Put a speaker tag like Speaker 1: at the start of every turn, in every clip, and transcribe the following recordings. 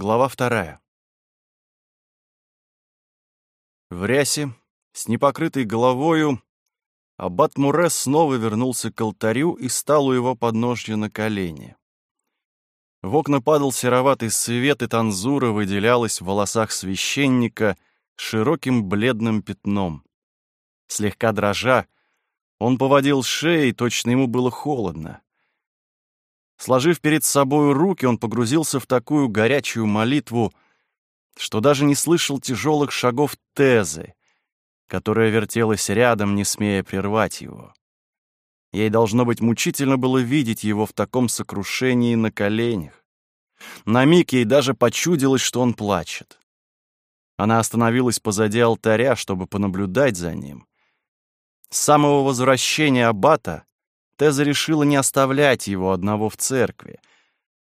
Speaker 1: Глава вторая. В рясе, с непокрытой головою, аббат Муре снова вернулся к алтарю и стал у его подножья на колени. В окна падал сероватый свет, и танзура выделялась в волосах священника широким бледным пятном. Слегка дрожа, он поводил шеей, точно ему было холодно. Сложив перед собой руки, он погрузился в такую горячую молитву, что даже не слышал тяжелых шагов Тезы, которая вертелась рядом, не смея прервать его. Ей должно быть мучительно было видеть его в таком сокрушении на коленях. На миг ей даже почудилось, что он плачет. Она остановилась позади алтаря, чтобы понаблюдать за ним. С самого возвращения аббата Теза решила не оставлять его одного в церкви,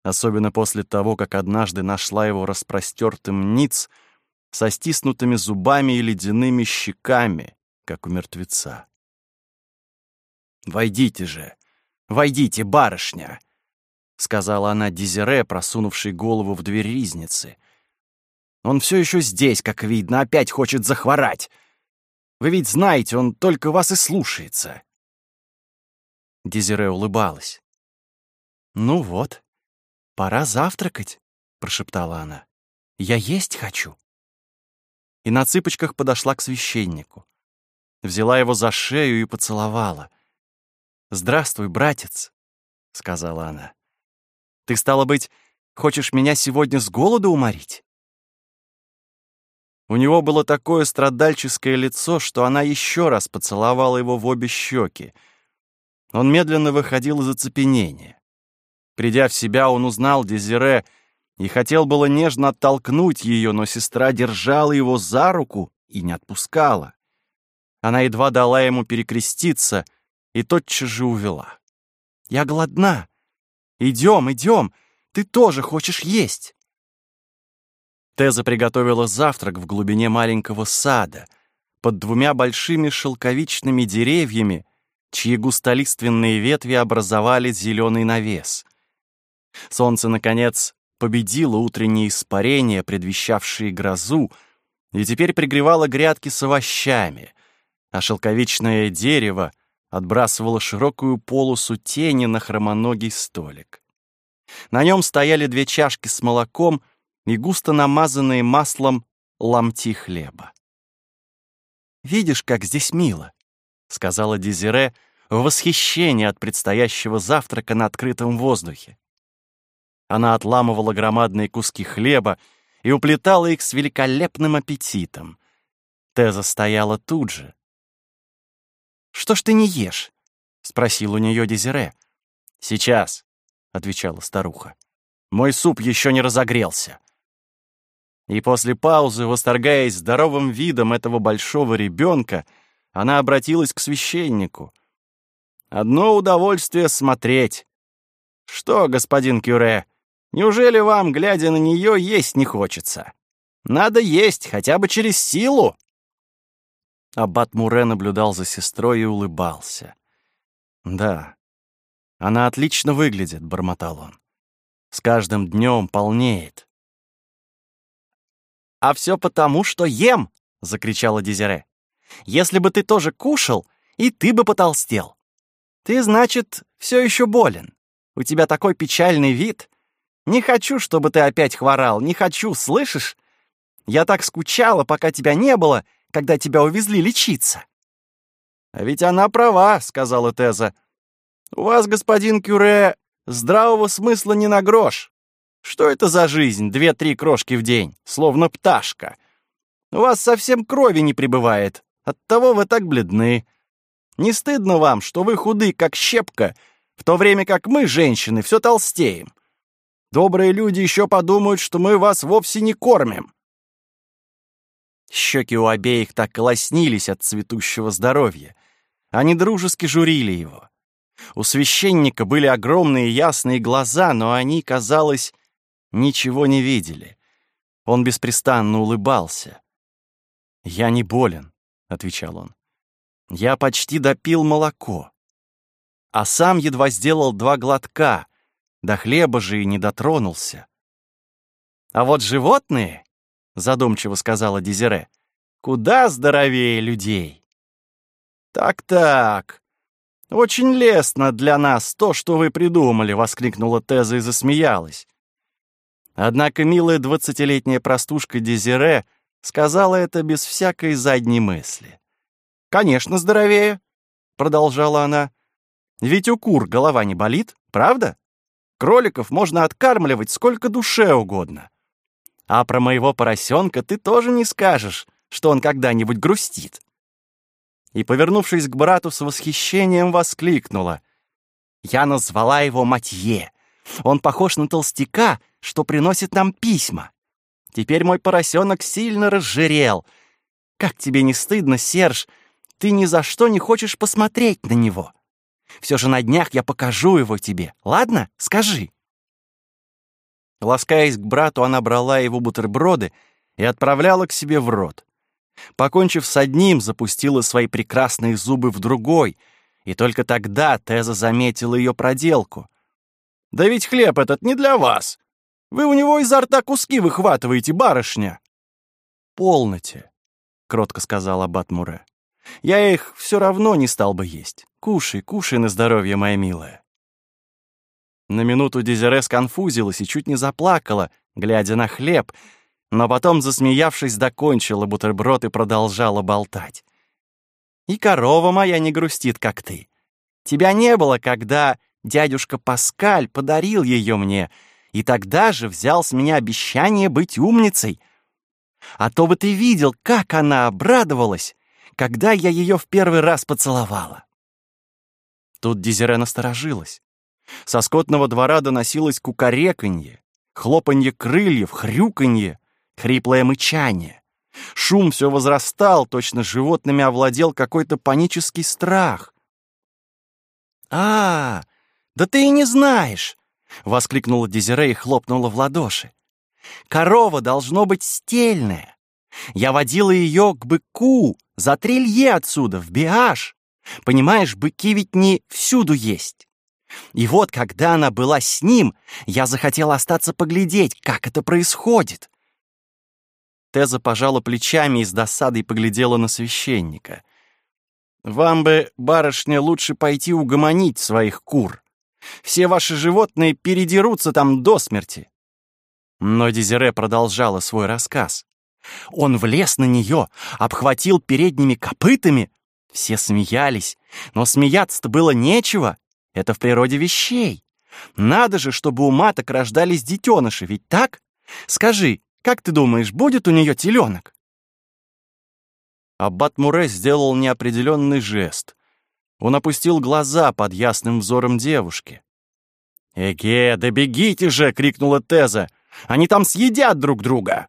Speaker 1: особенно после того, как однажды нашла его распростертым ниц со стиснутыми зубами и ледяными щеками, как у мертвеца. «Войдите же! Войдите, барышня!» — сказала она Дезире, просунувшей голову в дверь ризницы. «Он все еще здесь, как видно, опять хочет захворать. Вы ведь знаете, он только вас и слушается». Дезире улыбалась. «Ну вот, пора завтракать», — прошептала она. «Я есть хочу». И на цыпочках подошла к священнику. Взяла его за шею и поцеловала. «Здравствуй, братец», — сказала она. «Ты, стало быть, хочешь меня сегодня с голоду уморить?» У него было такое страдальческое лицо, что она еще раз поцеловала его в обе щеки — он медленно выходил из оцепенения. Придя в себя, он узнал Дезире и хотел было нежно оттолкнуть ее, но сестра держала его за руку и не отпускала. Она едва дала ему перекреститься и тотчас же увела. «Я голодна. Идем, идем. Ты тоже хочешь есть». Теза приготовила завтрак в глубине маленького сада, под двумя большими шелковичными деревьями, чьи густолиственные ветви образовали зеленый навес. Солнце, наконец, победило утренние испарения, предвещавшие грозу, и теперь пригревало грядки с овощами, а шелковичное дерево отбрасывало широкую полосу тени на хромоногий столик. На нем стояли две чашки с молоком и густо намазанные маслом ломти хлеба. «Видишь, как здесь мило!» — сказала Дезире в восхищении от предстоящего завтрака на открытом воздухе. Она отламывала громадные куски хлеба и уплетала их с великолепным аппетитом. Теза стояла тут же. «Что ж ты не ешь?» — спросил у нее Дезире. «Сейчас», — отвечала старуха. «Мой суп еще не разогрелся». И после паузы, восторгаясь здоровым видом этого большого ребенка, она обратилась к священнику. «Одно удовольствие смотреть. Что, господин Кюре, неужели вам, глядя на нее, есть не хочется? Надо есть хотя бы через силу». Аббат Муре наблюдал за сестрой и улыбался. «Да, она отлично выглядит», — бормотал он. «С каждым днем полнеет». «А все потому, что ем!» — закричала Дезире. Если бы ты тоже кушал, и ты бы потолстел. Ты, значит, все еще болен. У тебя такой печальный вид. Не хочу, чтобы ты опять хворал, не хочу, слышишь? Я так скучала, пока тебя не было, когда тебя увезли лечиться». «А ведь она права», — сказала Теза. «У вас, господин Кюре, здравого смысла не на грош. Что это за жизнь, две-три крошки в день, словно пташка? У вас совсем крови не прибывает. Оттого вы так бледны. Не стыдно вам, что вы худы, как щепка, в то время как мы, женщины, все толстеем? Добрые люди еще подумают, что мы вас вовсе не кормим». Щеки у обеих так колоснились от цветущего здоровья. Они дружески журили его. У священника были огромные ясные глаза, но они, казалось, ничего не видели. Он беспрестанно улыбался. «Я не болен отвечал он. «Я почти допил молоко, а сам едва сделал два глотка, до хлеба же и не дотронулся». А вот животные, задумчиво сказала Дезире, куда здоровее людей. Так-так, очень лестно для нас то, что вы придумали, воскликнула Теза и засмеялась. Однако милая двадцатилетняя простушка Дезире сказала это без всякой задней мысли. «Конечно, здоровее», — продолжала она. «Ведь у кур голова не болит, правда? Кроликов можно откармливать сколько душе угодно. А про моего поросенка ты тоже не скажешь, что он когда-нибудь грустит». И, повернувшись к брату с восхищением, воскликнула. «Я назвала его Матье. Он похож на толстяка, что приносит нам письма. Теперь мой поросенок сильно разжирел. Как тебе не стыдно, Серж? Ты ни за что не хочешь посмотреть на него. Все же на днях я покажу его тебе. Ладно? Скажи. Ласкаясь к брату, она брала его бутерброды и отправляла к себе в рот. Покончив с одним, запустила свои прекрасные зубы в другой, и только тогда Теза заметила ее проделку. «Да ведь хлеб этот не для вас. Вы у него изо рта куски выхватываете, барышня!» «Полноте», — кротко сказала Аббат Муре. «Я их все равно не стал бы есть. Кушай, кушай на здоровье, моя милая». На минуту Дезире сконфузилась и чуть не заплакала, глядя на хлеб, но потом, засмеявшись, докончила бутерброд и продолжала болтать. «И корова моя не грустит, как ты. Тебя не было, когда дядюшка Паскаль подарил ее мне, — и тогда же взял с меня обещание быть умницей. А то бы ты видел, как она обрадовалась, когда я ее в первый раз поцеловала. Тут Дезире насторожилась. Со скотного двора доносилось кукареканье, хлопанье крыльев, хрюканье, хриплое мычание. Шум все возрастал, точно животными овладел какой-то панический страх. «А, да ты и не знаешь!» — воскликнула Дезире и хлопнула в ладоши. «Корова должно быть стельная. Я водила ее к быку за три лье отсюда, в Биаш. Понимаешь, быки ведь не всюду есть. И вот, когда она была с ним, я захотела остаться поглядеть, как это происходит». Теза пожала плечами и с досадой поглядела на священника. «Вам бы, барышня, лучше пойти угомонить своих кур. Все ваши животные передерутся там до смерти». Но Дезире продолжала свой рассказ. Он влез на нее, обхватил передними копытами. Все смеялись, но смеяться-то было нечего. Это в природе вещей. Надо же, чтобы у маток рождались детеныши, ведь так? Скажи, как ты думаешь, будет у нее теленок? Аббат Муре сделал неопределенный жест. Он опустил глаза под ясным взором девушки. «Эге, да бегите же!» — крикнула Теза. «Они там съедят друг друга!»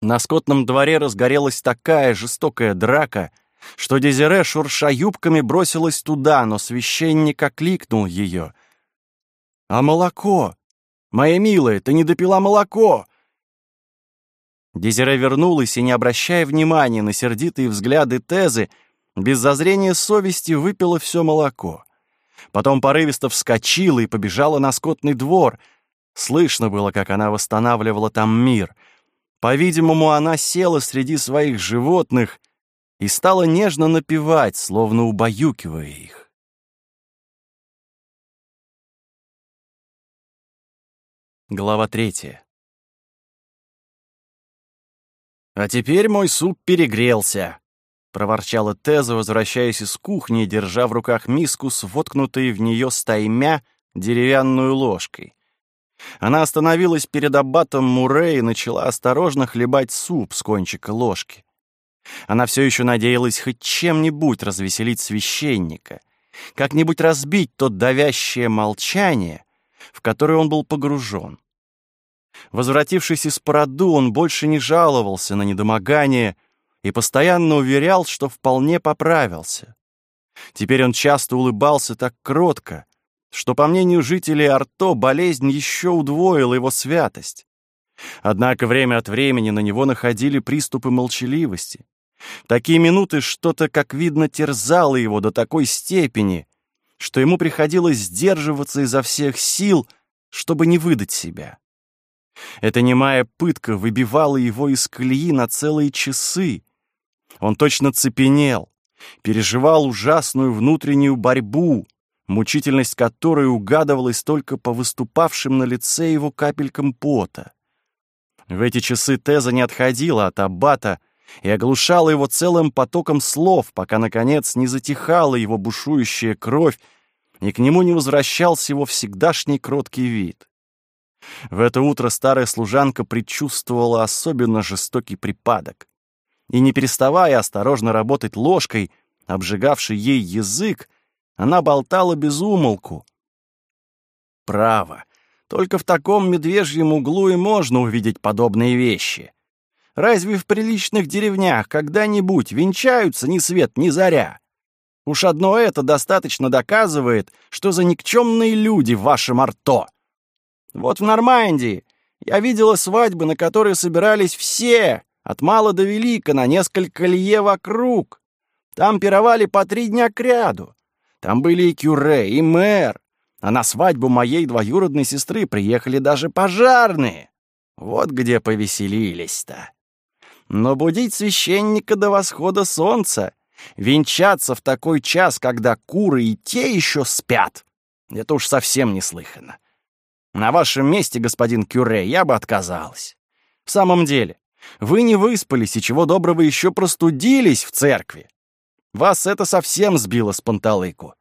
Speaker 1: На скотном дворе разгорелась такая жестокая драка, что Дезире, шурша юбками, бросилась туда, но священник окликнул ее. «А молоко? Моя милая, ты не допила молоко!» Дезире вернулась и, не обращая внимания на сердитые взгляды Тезы, без зазрения совести выпила все молоко. Потом порывисто вскочила и побежала на скотный двор. Слышно было, как она восстанавливала там мир. По-видимому, она села среди своих животных и стала нежно напевать, словно убаюкивая их. Глава третья. «А теперь мой суп перегрелся», — проворчала Теза, возвращаясь из кухни, держа в руках миску с воткнутой в нее стаймя деревянную ложкой. Она остановилась перед аббатом Муре и начала осторожно хлебать суп с кончика ложки. Она все еще надеялась хоть чем-нибудь развеселить священника, как-нибудь разбить то давящее молчание, в которое он был погружен. Возвратившись из породу, он больше не жаловался на недомогание — и постоянно уверял, что вполне поправился. Теперь он часто улыбался так кротко, что, по мнению жителей Арто, болезнь еще удвоила его святость. Однако время от времени на него находили приступы молчаливости. Такие минуты что-то, как видно, терзало его до такой степени, что ему приходилось сдерживаться изо всех сил, чтобы не выдать себя. Эта немая пытка выбивала его из колеи на целые часы. Он точно цепенел, переживал ужасную внутреннюю борьбу, мучительность которой угадывалась только по выступавшим на лице его капелькам пота. В эти часы Теза не отходила от аббата и оглушала его целым потоком слов, пока, наконец, не затихала его бушующая кровь, и к нему не возвращался его всегдашний кроткий вид. В это утро старая служанка предчувствовала особенно жестокий припадок. И не переставая осторожно работать ложкой, обжигавшей ей язык, она болтала без умолку. Право, только в таком медвежьем углу и можно увидеть подобные вещи. Разве в приличных деревнях когда-нибудь венчаются ни свет, ни заря? Уж одно это достаточно доказывает, что за никчемные люди в вашем арто. Вот в Нормандии я видела свадьбы, на которые собирались все, от мала до велика, на несколько лье вокруг. Там пировали по три дня кряду. Там были и кюре, и мэр. А на свадьбу моей двоюродной сестры приехали даже пожарные. Вот где повеселились-то. Но будить священника до восхода солнца, венчаться в такой час, когда куры и те еще спят, это уж совсем неслыханно. На вашем месте, господин Кюре, я бы отказалась. В самом деле, вы не выспались и чего доброго еще простудились в церкви. Вас это совсем сбило с панталыку.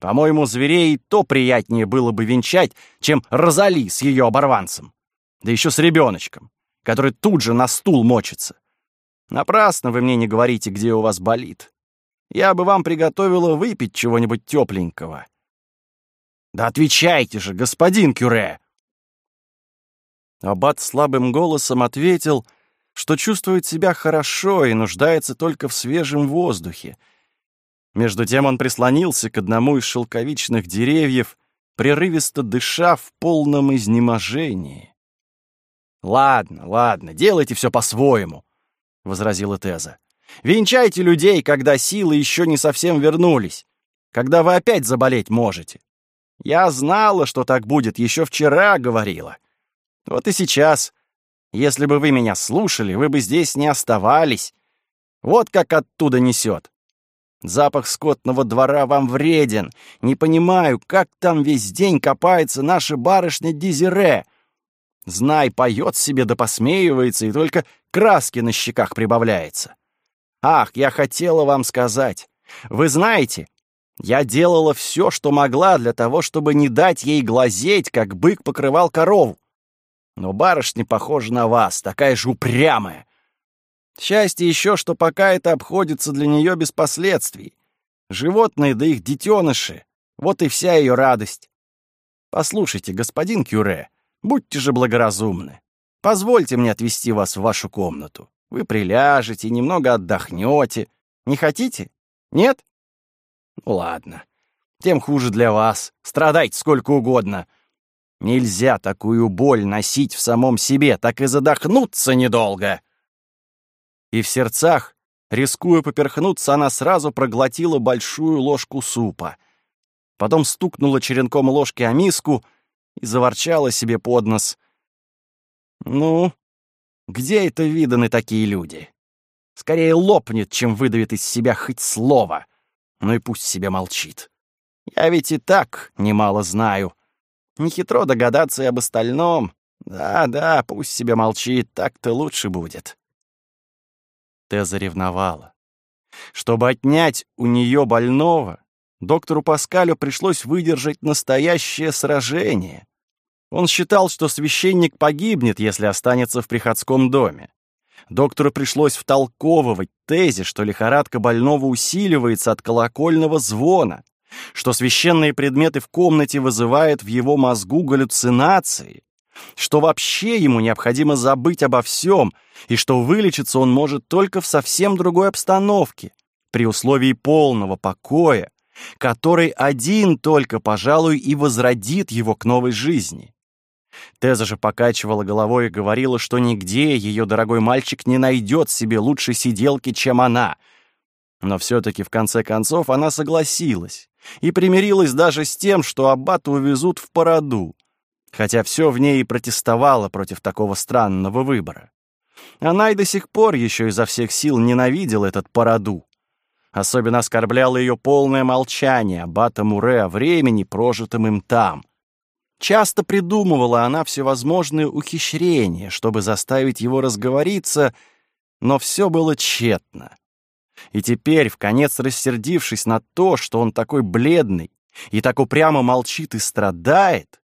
Speaker 1: По-моему, зверей то приятнее было бы венчать, чем Розали с ее оборванцем. Да еще с ребеночком, который тут же на стул мочится. Напрасно вы мне не говорите, где у вас болит. Я бы вам приготовила выпить чего-нибудь тепленького. Да отвечайте же, господин Кюре!» Аббат слабым голосом ответил, что чувствует себя хорошо и нуждается только в свежем воздухе. Между тем он прислонился к одному из шелковичных деревьев, прерывисто дыша в полном изнеможении. «Ладно, ладно, делайте все по-своему», — возразила Теза. «Венчайте людей, когда силы еще не совсем вернулись, когда вы опять заболеть можете. Я знала, что так будет, еще вчера говорила. Вот и сейчас. Если бы вы меня слушали, вы бы здесь не оставались. Вот как оттуда несет. Запах скотного двора вам вреден. Не понимаю, как там весь день копается наша барышня Дизире. Знай, поет себе да посмеивается, и только краски на щеках прибавляется. Ах, я хотела вам сказать. Вы знаете, я делала все, что могла для того, чтобы не дать ей глазеть, как бык покрывал корову. Но барышня похожа на вас, такая же упрямая. Счастье еще, что пока это обходится для нее без последствий. Животные да их детеныши — вот и вся ее радость. Послушайте, господин Кюре, будьте же благоразумны. Позвольте мне отвезти вас в вашу комнату. Вы приляжете, немного отдохнете. Не хотите? Нет? Ну ладно. Тем хуже для вас. Страдайте сколько угодно. Нельзя такую боль носить в самом себе, так и задохнуться недолго. И в сердцах, рискуя поперхнуться, она сразу проглотила большую ложку супа. Потом стукнула черенком ложки о миску и заворчала себе под нос. «Ну, где это виданы такие люди? Скорее лопнет, чем выдавит из себя хоть слово. Ну и пусть себе молчит. Я ведь и так немало знаю. Нехитро догадаться и об остальном. Да-да, пусть себе молчит, так-то лучше будет. Теза ревновала. Чтобы отнять у нее больного, доктору Паскалю пришлось выдержать настоящее сражение. Он считал, что священник погибнет, если останется в приходском доме. Доктору пришлось втолковывать тезе, что лихорадка больного усиливается от колокольного звона, что священные предметы в комнате вызывают в его мозгу галлюцинации, что вообще ему необходимо забыть обо всем, и что вылечиться он может только в совсем другой обстановке, при условии полного покоя, который один только, пожалуй, и возродит его к новой жизни. Теза же покачивала головой и говорила, что нигде ее дорогой мальчик не найдет себе лучшей сиделки, чем она. Но все-таки в конце концов она согласилась и примирилась даже с тем, что аббата увезут в породу. хотя все в ней и протестовало против такого странного выбора. Она и до сих пор еще изо всех сил ненавидела этот параду. Особенно оскорбляло ее полное молчание Аббата Муре о времени, прожитом им там. Часто придумывала она всевозможные ухищрения, чтобы заставить его разговориться, но все было тщетно. И теперь, в конец рассердившись на то, что он такой бледный и так упрямо молчит и страдает,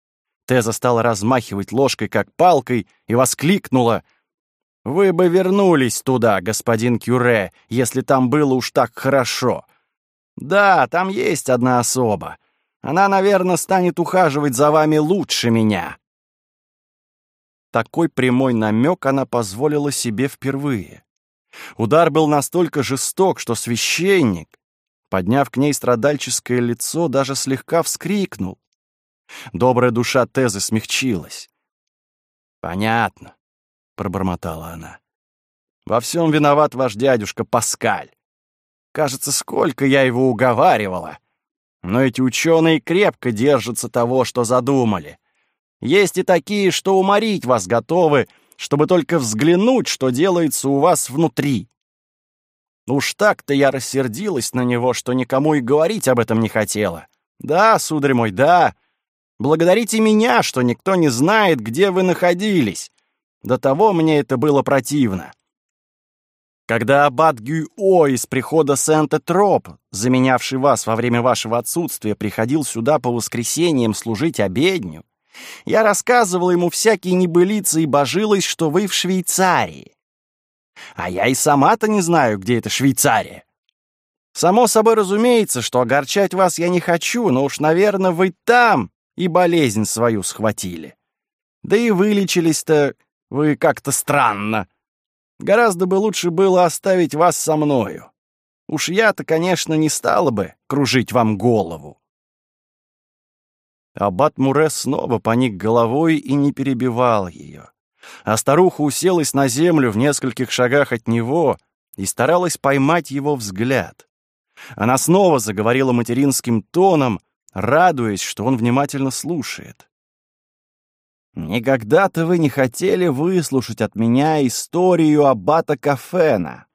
Speaker 1: Теза стала размахивать ложкой, как палкой, и воскликнула — вы бы вернулись туда, господин Кюре, если там было уж так хорошо. Да, там есть одна особа. Она, наверное, станет ухаживать за вами лучше меня. Такой прямой намек она позволила себе впервые. Удар был настолько жесток, что священник, подняв к ней страдальческое лицо, даже слегка вскрикнул. Добрая душа Тезы смягчилась. «Понятно пробормотала она. «Во всем виноват ваш дядюшка Паскаль. Кажется, сколько я его уговаривала. Но эти ученые крепко держатся того, что задумали. Есть и такие, что уморить вас готовы, чтобы только взглянуть, что делается у вас внутри. Уж так-то я рассердилась на него, что никому и говорить об этом не хотела. Да, сударь мой, да. Благодарите меня, что никто не знает, где вы находились. До того мне это было противно. Когда аббат Гюйо из прихода Сент-Этроп, заменявший вас во время вашего отсутствия, приходил сюда по воскресеньям служить обедню, я рассказывал ему всякие небылицы и божилась, что вы в Швейцарии. А я и сама-то не знаю, где это Швейцария. Само собой разумеется, что огорчать вас я не хочу, но уж, наверное, вы там и болезнь свою схватили. Да и вылечились-то вы как-то странно. Гораздо бы лучше было оставить вас со мною. Уж я-то, конечно, не стала бы кружить вам голову. Аббат Муре снова поник головой и не перебивал ее. А старуха уселась на землю в нескольких шагах от него и старалась поймать его взгляд. Она снова заговорила материнским тоном, радуясь, что он внимательно слушает. Никогда-то вы не хотели выслушать от меня историю аббата Кафена.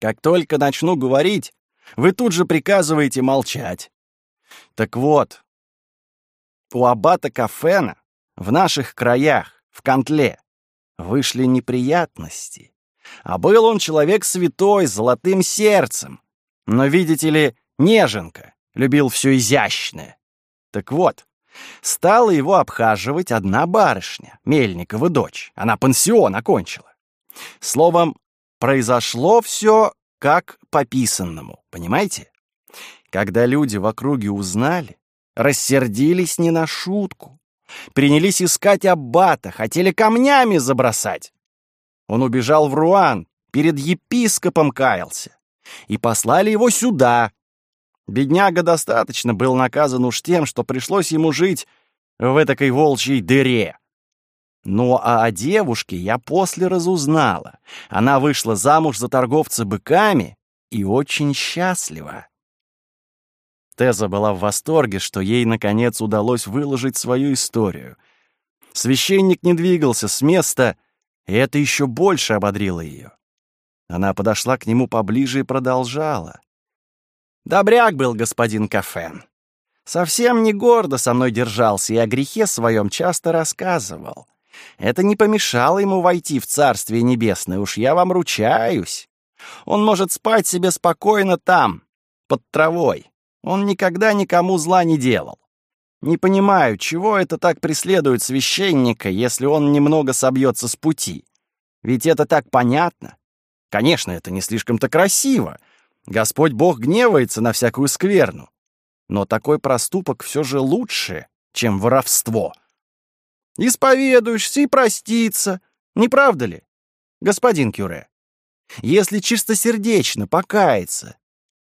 Speaker 1: Как только начну говорить, вы тут же приказываете молчать. Так вот, у аббата Кафена в наших краях, в Кантле, вышли неприятности. А был он человек святой, с золотым сердцем. Но, видите ли, неженка, любил все изящное. Так вот, Стала его обхаживать одна барышня, Мельникова дочь. Она пансион окончила. Словом, произошло все как по писанному, понимаете? Когда люди в округе узнали, рассердились не на шутку. Принялись искать аббата, хотели камнями забросать. Он убежал в Руан, перед епископом каялся. И послали его сюда, Бедняга достаточно был наказан уж тем, что пришлось ему жить в этакой волчьей дыре. Ну а о девушке я после разузнала. Она вышла замуж за торговца быками и очень счастлива. Теза была в восторге, что ей, наконец, удалось выложить свою историю. Священник не двигался с места, и это еще больше ободрило ее. Она подошла к нему поближе и продолжала. Добряк был господин Кафен. Совсем не гордо со мной держался и о грехе своем часто рассказывал. Это не помешало ему войти в Царствие Небесное, уж я вам ручаюсь. Он может спать себе спокойно там, под травой. Он никогда никому зла не делал. Не понимаю, чего это так преследует священника, если он немного собьется с пути. Ведь это так понятно. Конечно, это не слишком-то красиво, Господь Бог гневается на всякую скверну. Но такой проступок все же лучше, чем воровство. Исповедуешься и проститься, не правда ли, господин Кюре? Если чистосердечно покаяться,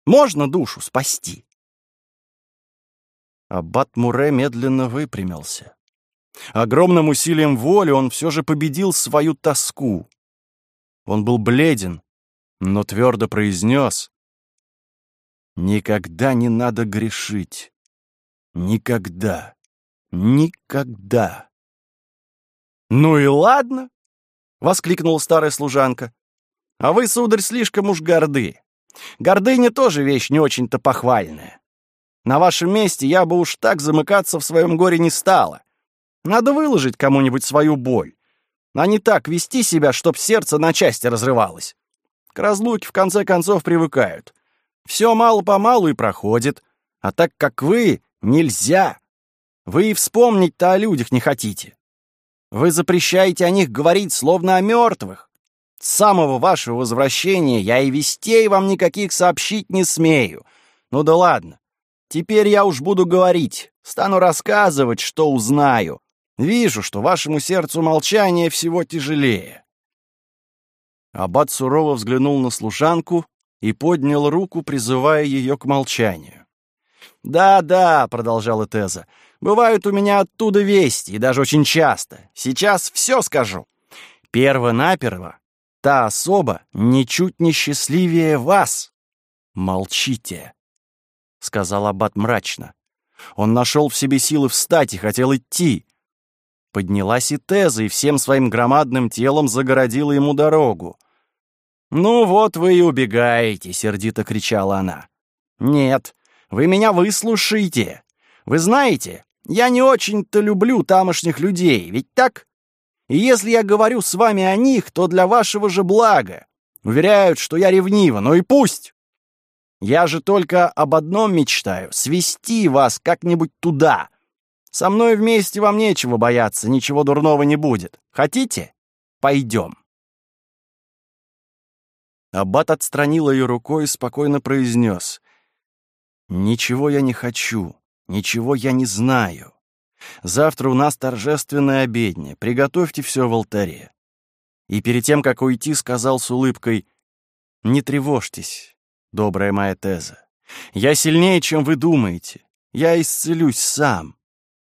Speaker 1: можно душу спасти. Аббат Муре медленно выпрямился. Огромным усилием воли он все же победил свою тоску. Он был бледен, но твердо произнес, Никогда не надо грешить. Никогда. Никогда. «Ну и ладно!» — воскликнула старая служанка. «А вы, сударь, слишком уж горды. Гордыня тоже вещь не очень-то похвальная. На вашем месте я бы уж так замыкаться в своем горе не стала. Надо выложить кому-нибудь свою боль, а не так вести себя, чтоб сердце на части разрывалось. К разлуке в конце концов привыкают. Все мало-помалу и проходит. А так как вы, нельзя. Вы и вспомнить-то о людях не хотите. Вы запрещаете о них говорить, словно о мертвых. С самого вашего возвращения я и вестей вам никаких сообщить не смею. Ну да ладно. Теперь я уж буду говорить, стану рассказывать, что узнаю. Вижу, что вашему сердцу молчание всего тяжелее. Аббат сурово взглянул на служанку и поднял руку, призывая ее к молчанию. «Да-да», — продолжала Теза, — «бывают у меня оттуда вести, и даже очень часто. Сейчас все скажу. Перво-наперво, та особа ничуть не счастливее вас. Молчите», — сказал Аббат мрачно. Он нашел в себе силы встать и хотел идти. Поднялась и Теза, и всем своим громадным телом загородила ему дорогу. «Ну вот вы и убегаете», — сердито кричала она. «Нет, вы меня выслушайте. Вы знаете, я не очень-то люблю тамошних людей, ведь так? И если я говорю с вами о них, то для вашего же блага. Уверяют, что я ревнива, но и пусть. Я же только об одном мечтаю — свести вас как-нибудь туда. Со мной вместе вам нечего бояться, ничего дурного не будет. Хотите? Пойдем. Аббат отстранил ее рукой и спокойно произнес. «Ничего я не хочу, ничего я не знаю. Завтра у нас торжественная обедня, приготовьте все в алтаре». И перед тем, как уйти, сказал с улыбкой, «Не тревожьтесь, добрая моя Теза. Я сильнее, чем вы думаете. Я исцелюсь сам.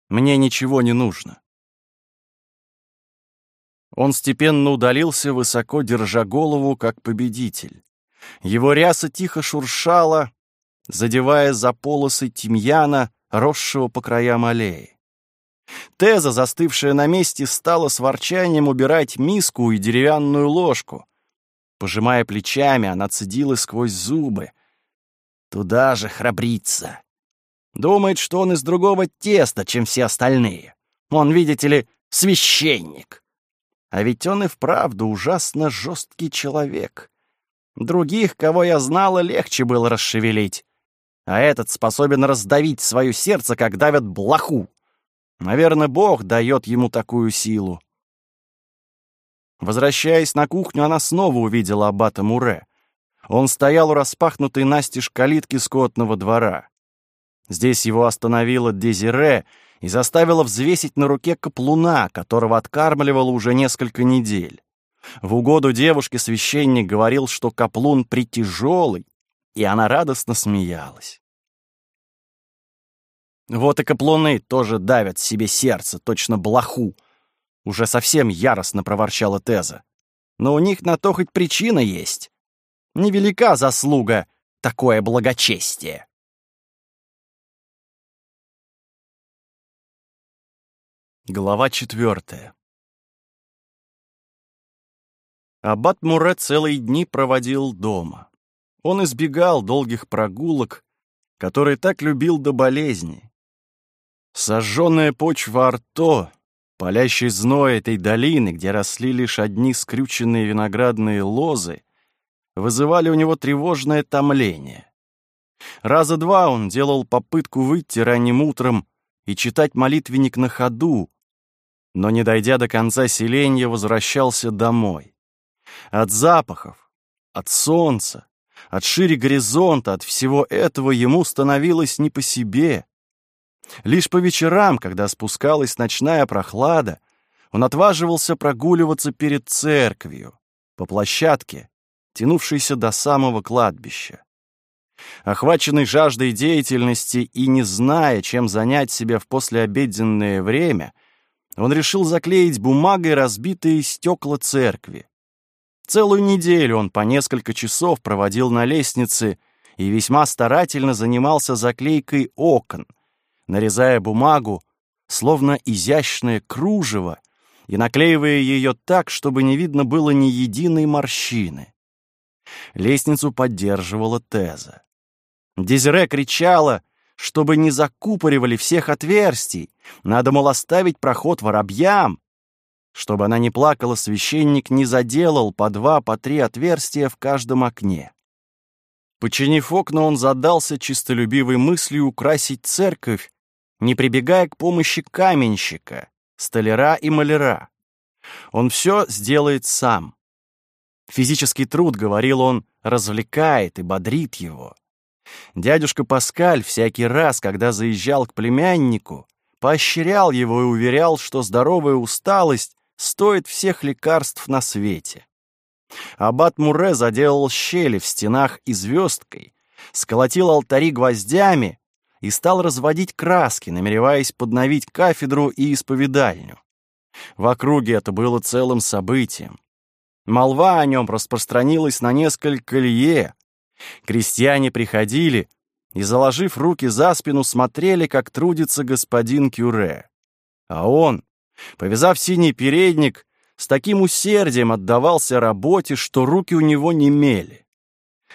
Speaker 1: Мне ничего не нужно». Он степенно удалился, высоко держа голову, как победитель. Его ряса тихо шуршала, задевая за полосы тимьяна, росшего по краям аллеи. Теза, застывшая на месте, стала с ворчанием убирать миску и деревянную ложку. Пожимая плечами, она цедила сквозь зубы. Туда же храбрится. Думает, что он из другого теста, чем все остальные. Он, видите ли, священник. А ведь он и вправду ужасно жесткий человек. Других, кого я знала, легче было расшевелить. А этот способен раздавить свое сердце, как давят блоху. Наверное, Бог дает ему такую силу. Возвращаясь на кухню, она снова увидела аббата Муре. Он стоял у распахнутой настежь калитки скотного двора. Здесь его остановила Дезире — и заставила взвесить на руке каплуна, которого откармливала уже несколько недель. В угоду девушке священник говорил, что каплун притяжелый, и она радостно смеялась. Вот и каплуны тоже давят себе сердце, точно блоху. Уже совсем яростно проворчала Теза. Но у них на то хоть причина есть. Невелика заслуга такое благочестие. Глава четвертая. Аббат Муре целые дни проводил дома. Он избегал долгих прогулок, которые так любил до болезни. Сожженная почва Арто, палящий зной этой долины, где росли лишь одни скрюченные виноградные лозы, вызывали у него тревожное томление. Раза два он делал попытку выйти ранним утром и читать молитвенник на ходу, но, не дойдя до конца селения, возвращался домой. От запахов, от солнца, от шире горизонта, от всего этого ему становилось не по себе. Лишь по вечерам, когда спускалась ночная прохлада, он отваживался прогуливаться перед церковью, по площадке, тянувшейся до самого кладбища. Охваченный жаждой деятельности и не зная, чем занять себя в послеобеденное время — он решил заклеить бумагой разбитые стекла церкви. Целую неделю он по несколько часов проводил на лестнице и весьма старательно занимался заклейкой окон, нарезая бумагу, словно изящное кружево, и наклеивая ее так, чтобы не видно было ни единой морщины. Лестницу поддерживала Теза. Дезире кричала, чтобы не закупоривали всех отверстий, надо, мол, оставить проход воробьям. Чтобы она не плакала, священник не заделал по два, по три отверстия в каждом окне. Починив окна, он задался чистолюбивой мыслью украсить церковь, не прибегая к помощи каменщика, столяра и маляра. Он все сделает сам. Физический труд, говорил он, развлекает и бодрит его. Дядюшка Паскаль всякий раз, когда заезжал к племяннику, поощрял его и уверял, что здоровая усталость стоит всех лекарств на свете. Аббат Муре заделал щели в стенах и звездкой, сколотил алтари гвоздями и стал разводить краски, намереваясь подновить кафедру и исповедальню. В округе это было целым событием. Молва о нем распространилась на несколько лье. Крестьяне приходили и, заложив руки за спину, смотрели, как трудится господин Кюре. А он, повязав синий передник, с таким усердием отдавался работе, что руки у него не мели.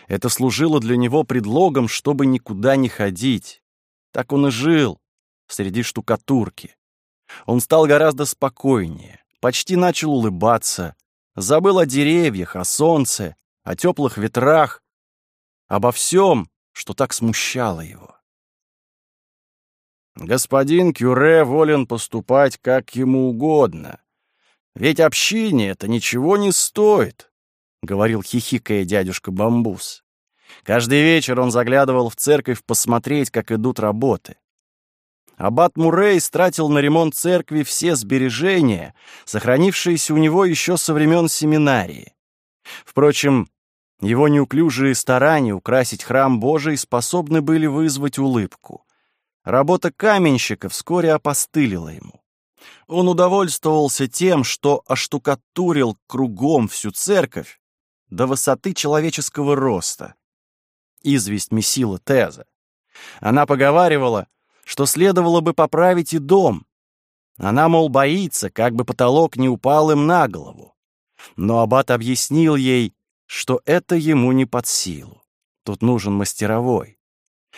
Speaker 1: Это служило для него предлогом, чтобы никуда не ходить. Так он и жил, среди штукатурки. Он стал гораздо спокойнее, почти начал улыбаться, забыл о деревьях, о солнце, о теплых ветрах, обо всем, что так смущало его. Господин Кюре волен поступать как ему угодно, ведь общение это ничего не стоит, — говорил хихикая дядюшка Бамбус. Каждый вечер он заглядывал в церковь посмотреть, как идут работы. Аббат Мурей стратил на ремонт церкви все сбережения, сохранившиеся у него еще со времен семинарии. Впрочем, его неуклюжие старания украсить храм Божий способны были вызвать улыбку. Работа каменщика вскоре опостылила ему. Он удовольствовался тем, что оштукатурил кругом всю церковь до высоты человеческого роста. Известь месила Теза. Она поговаривала, что следовало бы поправить и дом. Она, мол, боится, как бы потолок не упал им на голову. Но аббат объяснил ей, что это ему не под силу. Тут нужен мастеровой.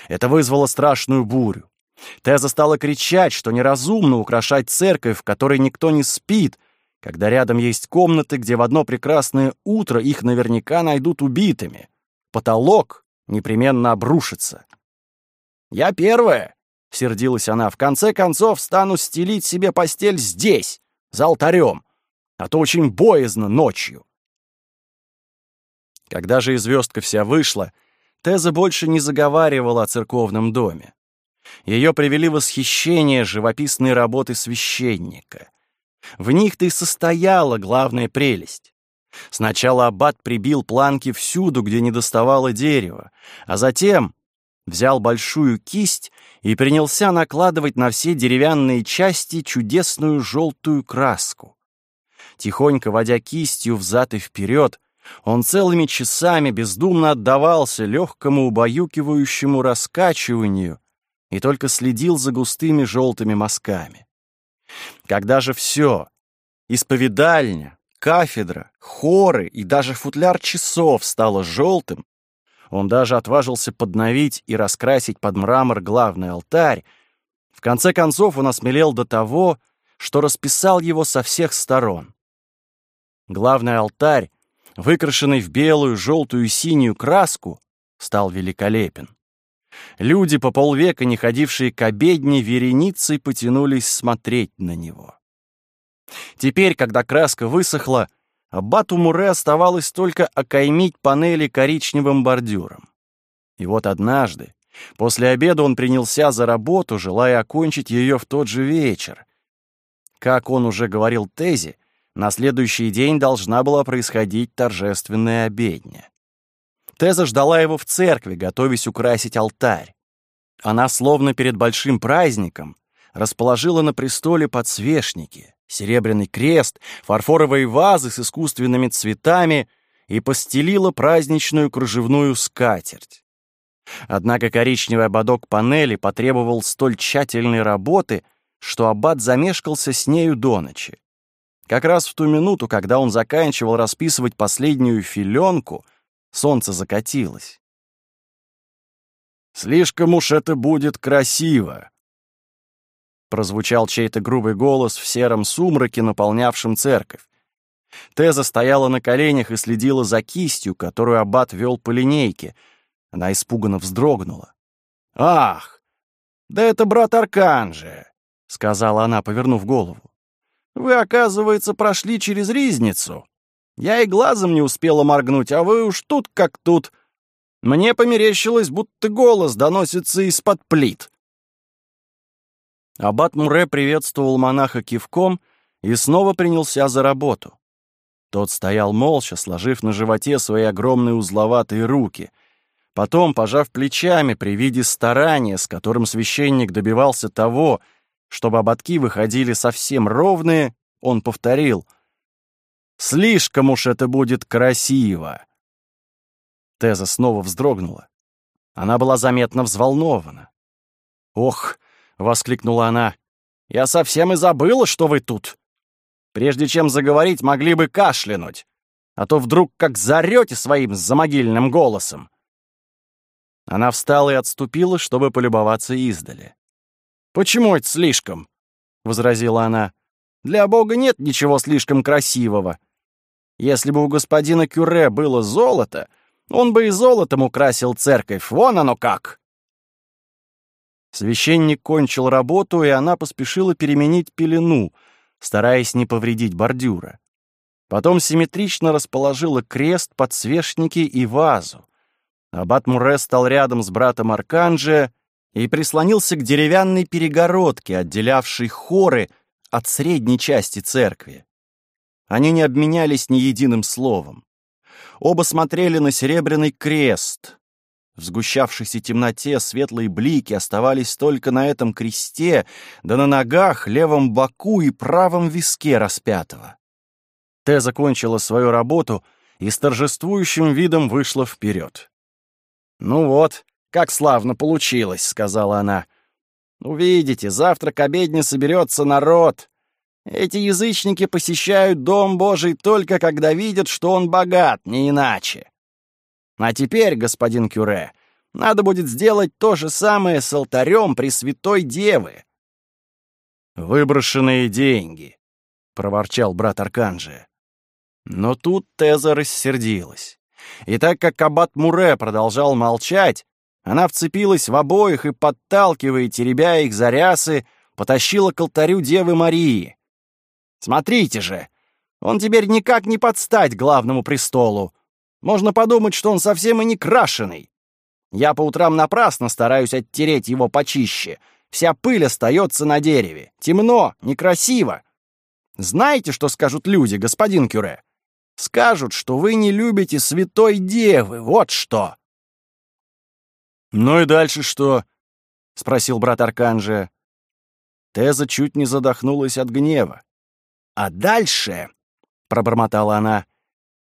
Speaker 1: Это вызвало страшную бурю. Теза стала кричать, что неразумно украшать церковь, в которой никто не спит, когда рядом есть комнаты, где в одно прекрасное утро их наверняка найдут убитыми. Потолок непременно обрушится. «Я первая!» — сердилась она. «В конце концов стану стелить себе постель здесь, за алтарем, а то очень боязно ночью». Когда же и звездка вся вышла, Теза больше не заговаривала о церковном доме. Ее привели восхищение живописной работы священника. В них-то и состояла главная прелесть. Сначала аббат прибил планки всюду, где не доставало дерева, а затем взял большую кисть и принялся накладывать на все деревянные части чудесную желтую краску. Тихонько водя кистью взад и вперед, он целыми часами бездумно отдавался легкому убаюкивающему раскачиванию, и только следил за густыми желтыми мазками. Когда же все — исповедальня, кафедра, хоры и даже футляр часов стало желтым, он даже отважился подновить и раскрасить под мрамор главный алтарь, в конце концов он осмелел до того, что расписал его со всех сторон. Главный алтарь, выкрашенный в белую, желтую и синюю краску, стал великолепен. Люди, по полвека не ходившие к обедне, вереницей потянулись смотреть на него. Теперь, когда краска высохла, Аббату Муре оставалось только окаймить панели коричневым бордюром. И вот однажды, после обеда он принялся за работу, желая окончить ее в тот же вечер. Как он уже говорил Тези, на следующий день должна была происходить торжественная обедня. Теза ждала его в церкви, готовясь украсить алтарь. Она, словно перед большим праздником, расположила на престоле подсвечники, серебряный крест, фарфоровые вазы с искусственными цветами и постелила праздничную кружевную скатерть. Однако коричневый ободок панели потребовал столь тщательной работы, что аббат замешкался с нею до ночи. Как раз в ту минуту, когда он заканчивал расписывать последнюю филенку, солнце закатилось. «Слишком уж это будет красиво!» Прозвучал чей-то грубый голос в сером сумраке, наполнявшем церковь. Теза стояла на коленях и следила за кистью, которую аббат вел по линейке. Она испуганно вздрогнула. «Ах, да это брат Арканже!» — сказала она, повернув голову. Вы, оказывается, прошли через ризницу. Я и глазом не успела моргнуть, а вы уж тут как тут. Мне померещилось, будто голос доносится из-под плит. Аббат Муре приветствовал монаха кивком и снова принялся за работу. Тот стоял молча, сложив на животе свои огромные узловатые руки. Потом, пожав плечами при виде старания, с которым священник добивался того, чтобы ободки выходили совсем ровные, он повторил «Слишком уж это будет красиво!» Теза снова вздрогнула. Она была заметно взволнована. «Ох!» — воскликнула она. «Я совсем и забыла, что вы тут! Прежде чем заговорить, могли бы кашлянуть, а то вдруг как зарете своим замогильным голосом!» Она встала и отступила, чтобы полюбоваться издали. «Почему это слишком?» — возразила она. «Для Бога нет ничего слишком красивого. Если бы у господина Кюре было золото, он бы и золотом украсил церковь. Вон оно как!» Священник кончил работу, и она поспешила переменить пелену, стараясь не повредить бордюра. Потом симметрично расположила крест, подсвечники и вазу. Аббат Муре стал рядом с братом Арканджия, и прислонился к деревянной перегородке, отделявшей хоры от средней части церкви. Они не обменялись ни единым словом. Оба смотрели на серебряный крест. В сгущавшейся темноте светлые блики оставались только на этом кресте, да на ногах, левом боку и правом виске распятого. Те закончила свою работу и с торжествующим видом вышла вперед. «Ну вот», «Как славно получилось», — сказала она. «Увидите, завтра к обедне соберется народ. Эти язычники посещают Дом Божий только когда видят, что он богат, не иначе. А теперь, господин Кюре, надо будет сделать то же самое с алтарем Пресвятой Девы». «Выброшенные деньги», — проворчал брат Арканджия. Но тут Теза рассердилась. И так как аббат Муре продолжал молчать, она вцепилась в обоих и, подталкивая, теребя их за рясы, потащила к алтарю Девы Марии. «Смотрите же! Он теперь никак не подстать главному престолу. Можно подумать, что он совсем и не крашеный. Я по утрам напрасно стараюсь оттереть его почище. Вся пыль остается на дереве. Темно, некрасиво. Знаете, что скажут люди, господин Кюре? Скажут, что вы не любите святой девы, вот что!» «Ну и дальше что?» — спросил брат Арканжия. Теза чуть не задохнулась от гнева. «А дальше?» — пробормотала она.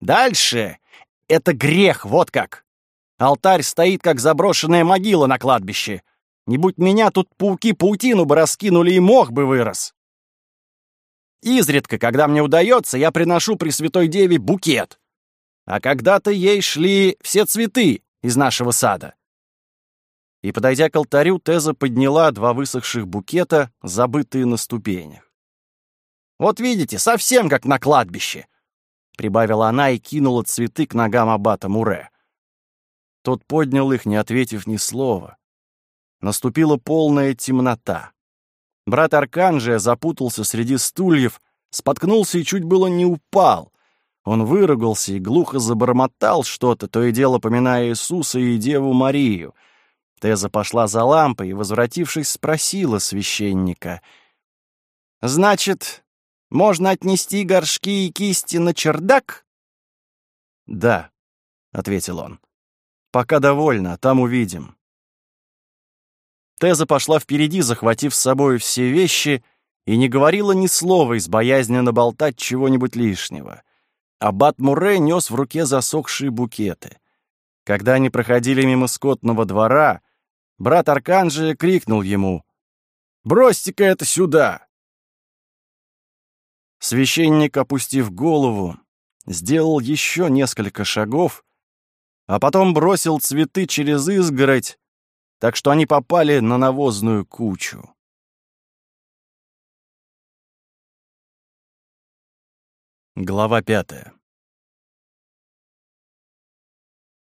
Speaker 1: «Дальше — это грех, вот как! Алтарь стоит, как заброшенная могила на кладбище. Не будь меня, тут пауки паутину бы раскинули и мох бы вырос. Изредка, когда мне удается, я приношу Пресвятой Деве букет. А когда-то ей шли все цветы из нашего сада и, подойдя к алтарю, Теза подняла два высохших букета, забытые на ступенях. «Вот видите, совсем как на кладбище!» — прибавила она и кинула цветы к ногам аббата Муре. Тот поднял их, не ответив ни слова. Наступила полная темнота. Брат Арканжия запутался среди стульев, споткнулся и чуть было не упал. Он выругался и глухо забормотал что-то, то и дело поминая Иисуса и Деву Марию — Теза пошла за лампой и, возвратившись, спросила священника. «Значит, можно отнести горшки и кисти на чердак?» «Да», — ответил он. «Пока довольно, там увидим». Теза пошла впереди, захватив с собой все вещи, и не говорила ни слова из боязни наболтать чего-нибудь лишнего. Аббат Муре нес в руке засохшие букеты. Когда они проходили мимо скотного двора, Брат Арканджия крикнул ему. Бросьте-ка это сюда!» Священник, опустив голову, сделал еще несколько шагов, а потом бросил цветы через изгородь, так что они попали на навозную кучу. Глава пятая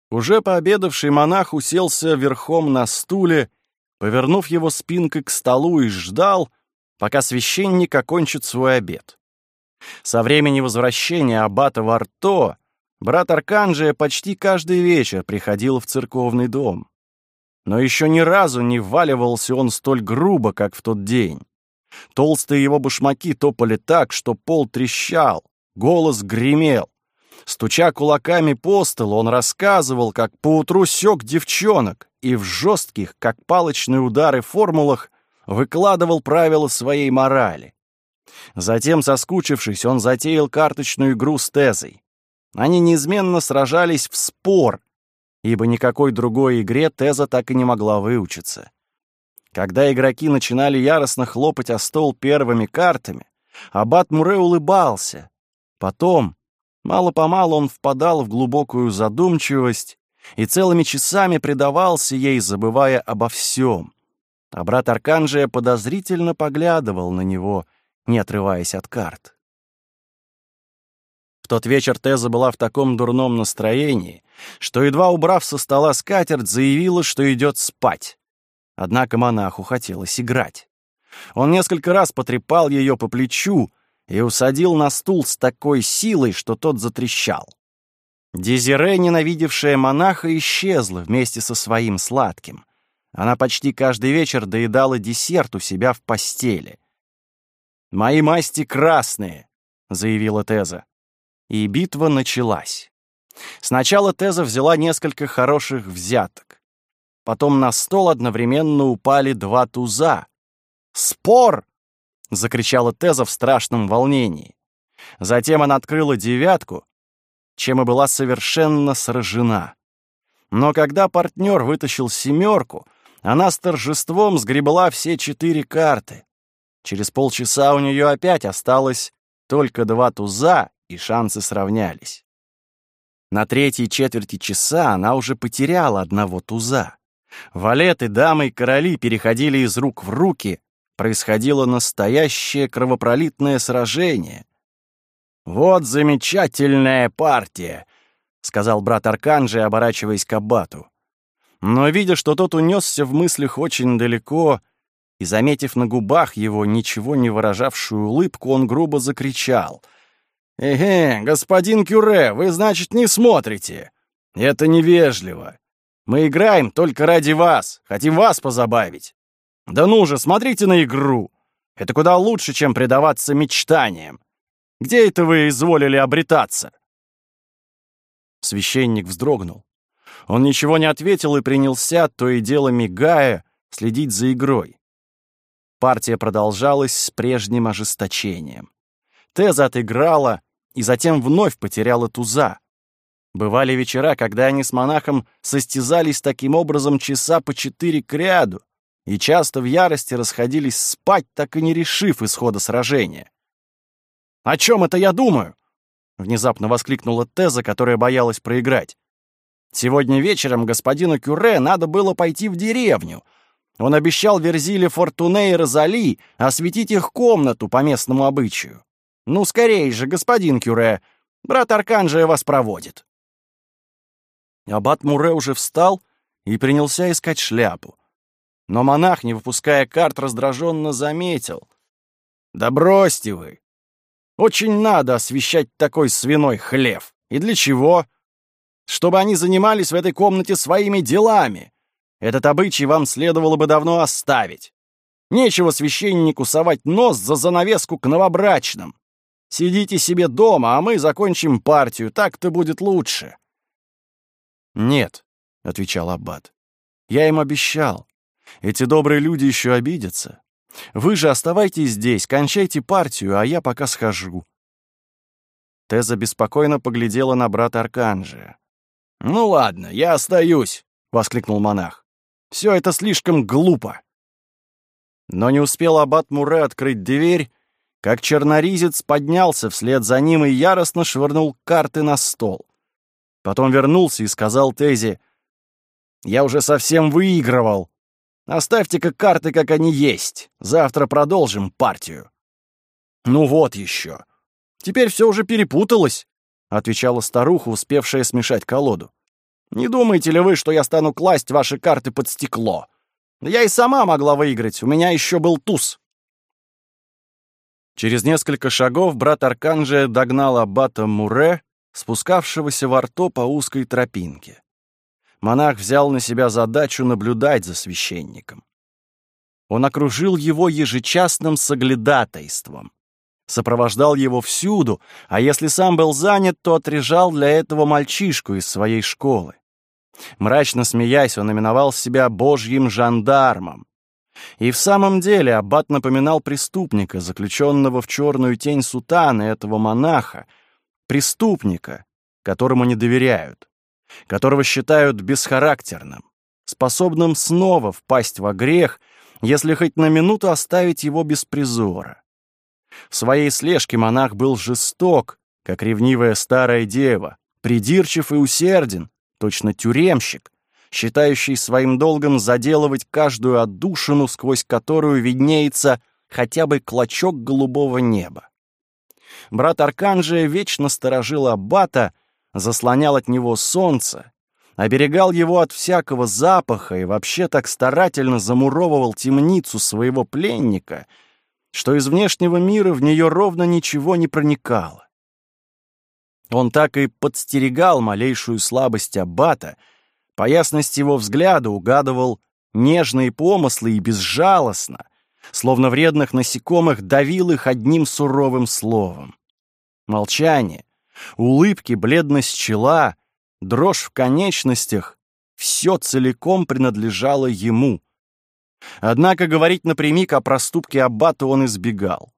Speaker 1: Уже пообедавший монах уселся верхом на стуле, повернув его спинкой к столу и ждал, пока священник окончит свой обед. Со времени возвращения аббата в Арто брат Арканджия почти каждый вечер приходил в церковный дом. Но еще ни разу не вваливался он столь грубо, как в тот день. Толстые его башмаки топали так, что пол трещал, голос гремел. Стуча кулаками по столу, он рассказывал, как поутру сёк девчонок и в жестких, как палочные удары, формулах выкладывал правила своей морали. Затем, соскучившись, он затеял карточную игру с Тезой. Они неизменно сражались в спор, ибо никакой другой игре Теза так и не могла выучиться. Когда игроки начинали яростно хлопать о стол первыми картами, Аббат Муре улыбался. Потом, мало-помалу он впадал в глубокую задумчивость и целыми часами предавался ей, забывая обо всем. А брат Арканжия подозрительно поглядывал на него — не отрываясь от карт. В тот вечер Теза была в таком дурном настроении, что, едва убрав со стола скатерть, заявила, что идет спать. Однако монаху хотелось играть. Он несколько раз потрепал ее по плечу и усадил на стул с такой силой, что тот затрещал. Дезире, ненавидевшая монаха, исчезла вместе со своим сладким. Она почти каждый вечер доедала десерт у себя в постели. «Мои масти красные», — заявила Теза. И битва началась. Сначала Теза взяла несколько хороших взяток. Потом на стол одновременно упали два туза. «Спор!» — закричала Теза в страшном волнении. Затем она открыла девятку, чем и была совершенно сражена. Но когда партнер вытащил семерку, она с торжеством сгребла все четыре карты. Через полчаса у нее опять осталось только два туза, и шансы сравнялись. На третьей четверти часа она уже потеряла одного туза. Валеты, дамы и короли переходили из рук в руки, происходило настоящее кровопролитное сражение. «Вот замечательная партия!» — сказал брат Арканджи, оборачиваясь к аббату. Но, видя, что тот унесся в мыслях очень далеко, и, заметив на губах его ничего не выражавшую улыбку, он грубо закричал. «Эге, господин Кюре, вы, значит, не смотрите? Это невежливо. Мы играем только ради вас, хотим вас позабавить. Да ну же, смотрите на игру. Это куда лучше, чем предаваться мечтаниям. Где это вы изволили обретаться?» Священник вздрогнул. Он ничего не ответил и принялся, то и дело мигая, следить за игрой. Партия продолжалась с прежним ожесточением. Теза отыграла и затем вновь потеряла туза. Бывали вечера, когда они с монахом состязались таким образом часа по четыре к ряду и часто в ярости расходились спать, так и не решив исхода сражения. «О чем это я думаю?» — внезапно воскликнула Теза, которая боялась проиграть. «Сегодня вечером господину Кюре надо было пойти в деревню, он обещал Верзиле Фортуне и Розали осветить их комнату по местному обычаю. Ну, скорее же, господин Кюре, брат Арканжия вас проводит. Аббат Муре уже встал и принялся искать шляпу. Но монах, не выпуская карт, раздраженно заметил. «Да бросьте вы! Очень надо освещать такой свиной хлев. И для чего? Чтобы они занимались в этой комнате своими делами, этот обычай вам следовало бы давно оставить. Нечего священнику совать нос за занавеску к новобрачным. Сидите себе дома, а мы закончим партию, так-то будет лучше». «Нет», — отвечал Аббат, — «я им обещал. Эти добрые люди еще обидятся. Вы же оставайтесь здесь, кончайте партию, а я пока схожу». Теза беспокойно поглядела на брата Арканжия. «Ну ладно, я остаюсь», — воскликнул монах. Все это слишком глупо. Но не успел аббат Муре открыть дверь, как черноризец поднялся вслед за ним и яростно швырнул карты на стол. Потом вернулся и сказал Тези, «Я уже совсем выигрывал. Оставьте-ка карты, как они есть. Завтра продолжим партию». «Ну вот еще. Теперь все уже перепуталось», — отвечала старуха, успевшая смешать колоду. «Не думаете ли вы, что я стану класть ваши карты под стекло? Я и сама могла выиграть, у меня еще был туз». Через несколько шагов брат Арканжия догнал аббата Муре, спускавшегося во рто по узкой тропинке. Монах взял на себя задачу наблюдать за священником. Он окружил его ежечасным соглядатайством, сопровождал его всюду, а если сам был занят, то отрежал для этого мальчишку из своей школы. Мрачно смеясь, он именовал себя божьим жандармом. И в самом деле аббат напоминал преступника, заключенного в черную тень сутаны этого монаха, преступника, которому не доверяют, которого считают бесхарактерным, способным снова впасть во грех, если хоть на минуту оставить его без призора. В своей слежке монах был жесток, как ревнивая старая дева, придирчив и усерден, точно тюремщик, считающий своим долгом заделывать каждую отдушину, сквозь которую виднеется хотя бы клочок голубого неба. Брат Арканжия вечно сторожил аббата, заслонял от него солнце, оберегал его от всякого запаха и вообще так старательно замуровывал темницу своего пленника, что из внешнего мира в нее ровно ничего не проникало. Он так и подстерегал малейшую слабость аббата, по ясности его взгляда угадывал нежные помыслы и безжалостно, словно вредных насекомых, давил их одним суровым словом. Молчание, улыбки, бледность чела, дрожь в конечностях — все целиком принадлежало ему. Однако говорить напрямик о проступке аббата он избегал.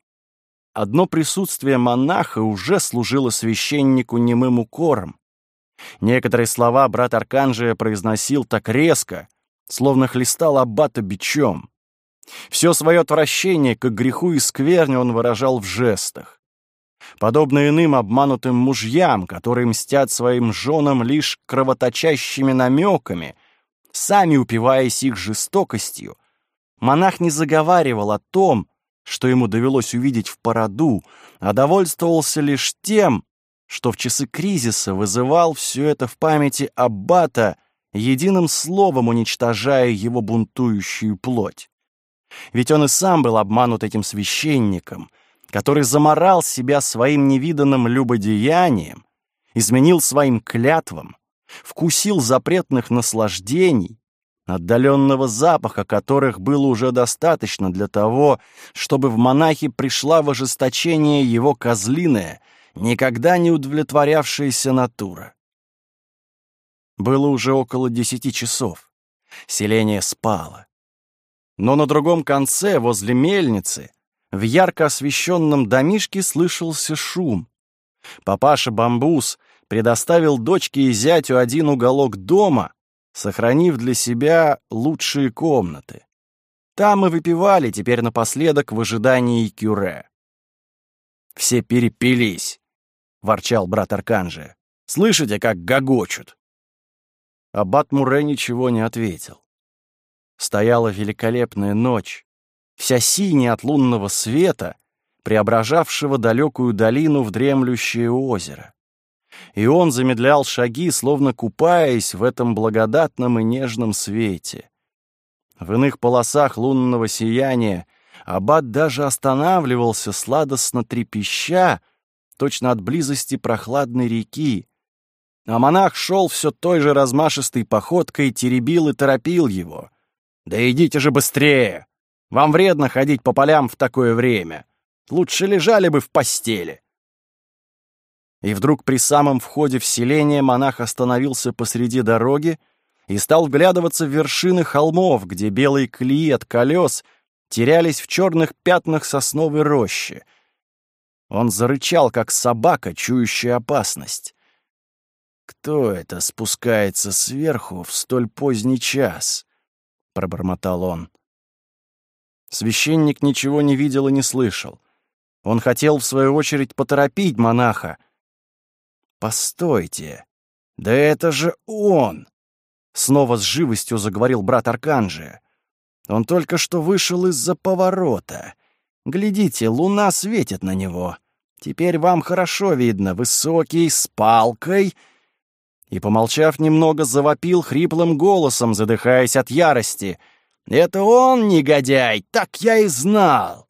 Speaker 1: Одно присутствие монаха уже служило священнику немым укором. Некоторые слова брат Арканжия произносил так резко, словно хлестал аббата бичом. Все свое отвращение к греху и скверне он выражал в жестах. Подобно иным обманутым мужьям, которые мстят своим женам лишь кровоточащими намеками, сами упиваясь их жестокостью, монах не заговаривал о том, что ему довелось увидеть в породу, а довольствовался лишь тем, что в часы кризиса вызывал все это в памяти аббата, единым словом уничтожая его бунтующую плоть. Ведь он и сам был обманут этим священником, который заморал себя своим невиданным любодеянием, изменил своим клятвам, вкусил запретных наслаждений, отдаленного запаха которых было уже достаточно для того, чтобы в монахи пришла в ожесточение его козлиная, никогда не удовлетворявшаяся натура. Было уже около десяти часов. Селение спало. Но на другом конце, возле мельницы, в ярко освещенном домишке слышался шум. Папаша Бамбус предоставил дочке и зятю один уголок дома, сохранив для себя лучшие комнаты. Там мы выпивали теперь напоследок в ожидании кюре. «Все перепились», — ворчал брат Арканжия. «Слышите, как гогочут?» Аббат Муре ничего не ответил. Стояла великолепная ночь, вся синяя от лунного света, преображавшего далекую долину в дремлющее озеро и он замедлял шаги, словно купаясь в этом благодатном и нежном свете. В иных полосах лунного сияния аббат даже останавливался, сладостно трепеща, точно от близости прохладной реки, а монах шел все той же размашистой походкой, теребил и торопил его. «Да идите же быстрее! Вам вредно ходить по полям в такое время. Лучше лежали бы в постели». И вдруг при самом входе в селение монах остановился посреди дороги и стал вглядываться в вершины холмов, где белые клеи от колес терялись в черных пятнах сосновой рощи. Он зарычал, как собака, чующая опасность. «Кто это спускается сверху в столь поздний час?» — пробормотал он. Священник ничего не видел и не слышал. Он хотел, в свою очередь, поторопить монаха. «Постойте! Да это же он!» Снова с живостью заговорил брат Арканжия. «Он только что вышел из-за поворота. Глядите, луна светит на него. Теперь вам хорошо видно, высокий, с палкой». И, помолчав немного, завопил хриплым голосом, задыхаясь от ярости. «Это он, негодяй! Так я и знал!»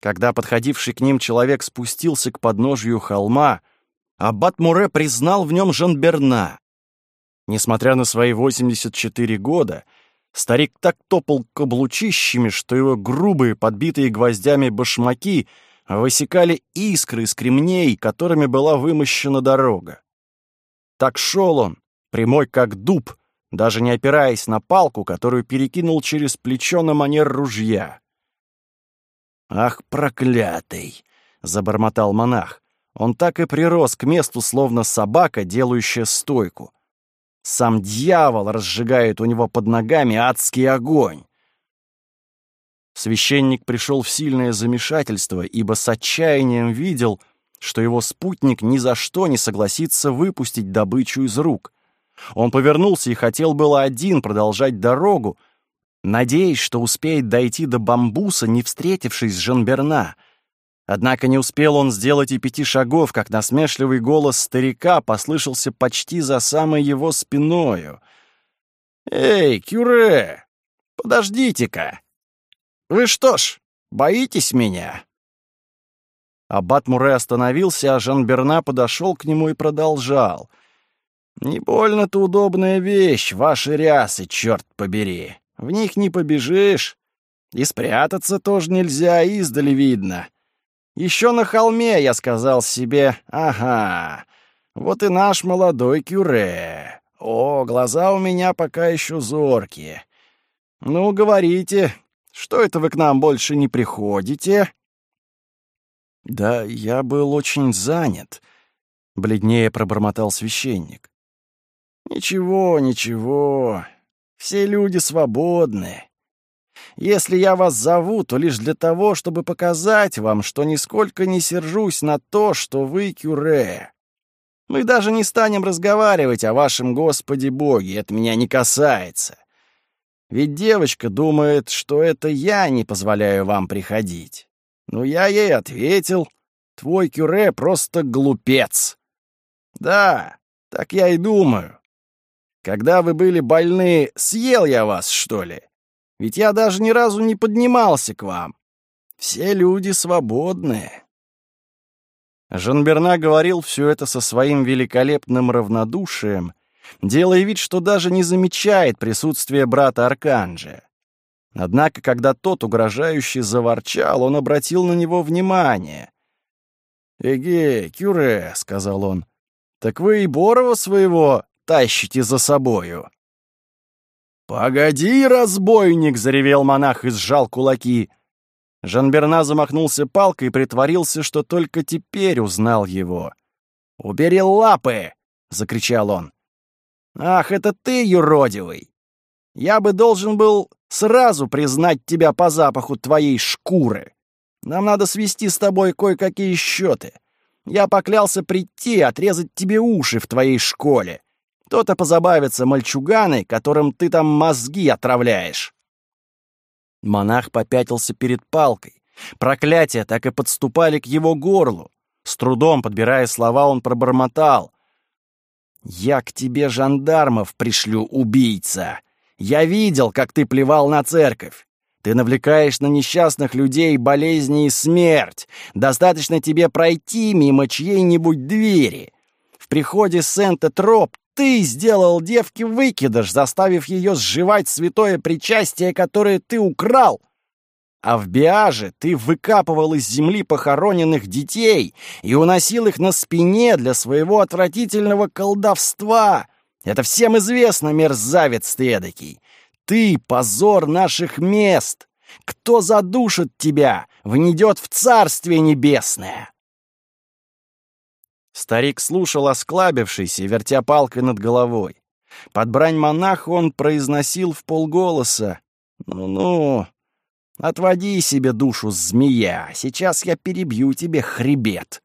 Speaker 1: Когда подходивший к ним человек спустился к подножию холма, Аббат Муре признал в нем Жанберна. Несмотря на свои 84 года, старик так топал каблучищами, что его грубые, подбитые гвоздями башмаки высекали искры из кремней, которыми была вымощена дорога. Так шел он, прямой как дуб, даже не опираясь на палку, которую перекинул через плечо на манер ружья. «Ах, проклятый!» — забормотал монах. Он так и прирос к месту, словно собака, делающая стойку. Сам дьявол разжигает у него под ногами адский огонь. Священник пришел в сильное замешательство, ибо с отчаянием видел, что его спутник ни за что не согласится выпустить добычу из рук. Он повернулся и хотел было один продолжать дорогу, надеясь, что успеет дойти до бамбуса, не встретившись с Жанберна. Однако не успел он сделать и пяти шагов, как насмешливый голос старика послышался почти за самой его спиною. «Эй, Кюре, подождите-ка! Вы что ж, боитесь меня?» Аббат Муре остановился, а Жан-Берна подошел к нему и продолжал. «Не больно-то удобная вещь, ваши рясы, черт побери. В них не побежишь. И спрятаться тоже нельзя, издали видно. Еще на холме я сказал себе, ага, вот и наш молодой кюре. О, глаза у меня пока еще зоркие. Ну, говорите, что это вы к нам больше не приходите?» «Да я был очень занят», — бледнее пробормотал священник. «Ничего, ничего. Все люди свободны. Если я вас зову, то лишь для того, чтобы показать вам, что нисколько не сержусь на то, что вы кюре. Мы даже не станем разговаривать о вашем Господе Боге, это меня не касается. Ведь девочка думает, что это я не позволяю вам приходить. Но я ей ответил, твой кюре просто глупец. Да, так я и думаю. Когда вы были больны, съел я вас, что ли? Ведь я даже ни разу не поднимался к вам. Все люди свободные. Жанберна говорил все это со своим великолепным равнодушием, делая вид, что даже не замечает присутствия брата Арканджия. Однако, когда тот угрожающе заворчал, он обратил на него внимание. «Эге, Кюре», — сказал он, — «так вы и Борова своего тащите за собою». «Погоди, разбойник!» — заревел монах и сжал кулаки. Жанберна замахнулся палкой и притворился, что только теперь узнал его. «Убери лапы!» — закричал он. «Ах, это ты, юродивый! Я бы должен был сразу признать тебя по запаху твоей шкуры. Нам надо свести с тобой кое-какие счеты. Я поклялся прийти, отрезать тебе уши в твоей школе. То-то позабавятся мальчуганы, которым ты там мозги отравляешь. Монах попятился перед палкой. Проклятия так и подступали к его горлу. С трудом подбирая слова, он пробормотал. «Я к тебе жандармов пришлю, убийца. Я видел, как ты плевал на церковь. Ты навлекаешь на несчастных людей болезни и смерть. Достаточно тебе пройти мимо чьей-нибудь двери. В приходе Сент-Троп ты сделал девке выкидыш, заставив ее сживать святое причастие, которое ты украл. А в Биаже ты выкапывал из земли похороненных детей и уносил их на спине для своего отвратительного колдовства. Это всем известно, мерзавец ты эдакий. Ты — позор наших мест. Кто задушит тебя, внедет в Царствие Небесное. Старик слушал осклабившийся, вертя палкой над головой. Под брань монаха он произносил в полголоса. «Ну-ну, Отводи себе душу, змея, сейчас я перебью тебе хребет.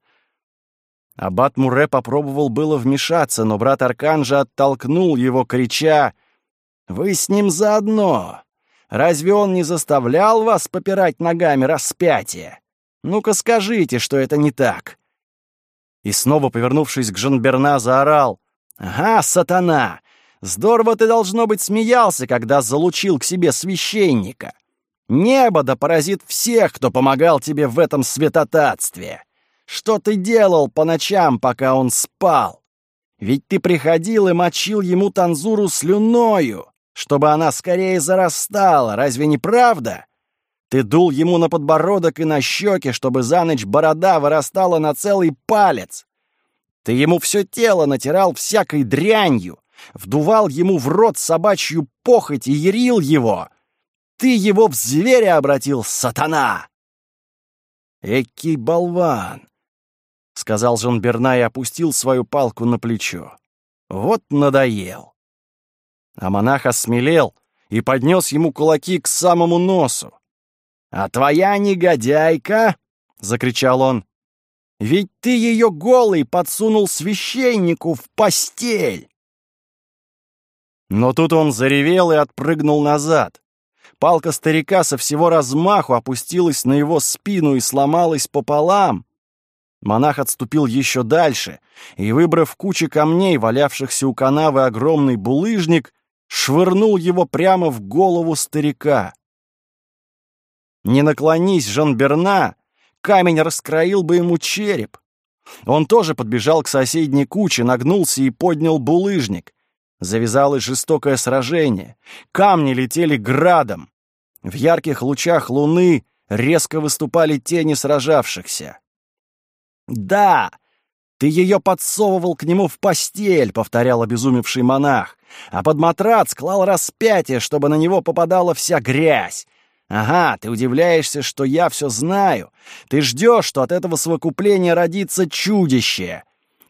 Speaker 1: Аббат Муре попробовал было вмешаться, но брат Арканжа оттолкнул его, крича «Вы с ним заодно! Разве он не заставлял вас попирать ногами распятие? Ну-ка скажите, что это не так!» И снова, повернувшись к Жанберна, заорал «Ага, сатана! Здорово ты, должно быть, смеялся, когда залучил к себе священника! Небо да поразит всех, кто помогал тебе в этом святотатстве!» Что ты делал по ночам, пока он спал? Ведь ты приходил и мочил ему танзуру слюною, чтобы она скорее зарастала, разве не правда? Ты дул ему на подбородок и на щеки, чтобы за ночь борода вырастала на целый палец. Ты ему все тело натирал всякой дрянью, вдувал ему в рот собачью похоть и ярил его. Ты его в зверя обратил, сатана! Экий болван! — сказал Жан-Берна и опустил свою палку на плечо. «Вот надоел!» А монах осмелел и поднес ему кулаки к самому носу. «А твоя негодяйка!» — закричал он. «Ведь ты ее голый подсунул священнику в постель!» Но тут он заревел и отпрыгнул назад. Палка старика со всего размаху опустилась на его спину и сломалась пополам, Монах отступил еще дальше и, выбрав кучу камней, валявшихся у канавы огромный булыжник, швырнул его прямо в голову старика. Не наклонись, Жан-Берна, камень раскроил бы ему череп. Он тоже подбежал к соседней куче, нагнулся и поднял булыжник. Завязалось жестокое сражение. Камни летели градом. В ярких лучах луны резко выступали тени сражавшихся. «Да, ты ее подсовывал к нему в постель», — повторял обезумевший монах, «а под матрац клал распятие, чтобы на него попадала вся грязь. Ага, ты удивляешься, что я все знаю. Ты ждешь, что от этого совокупления родится чудище.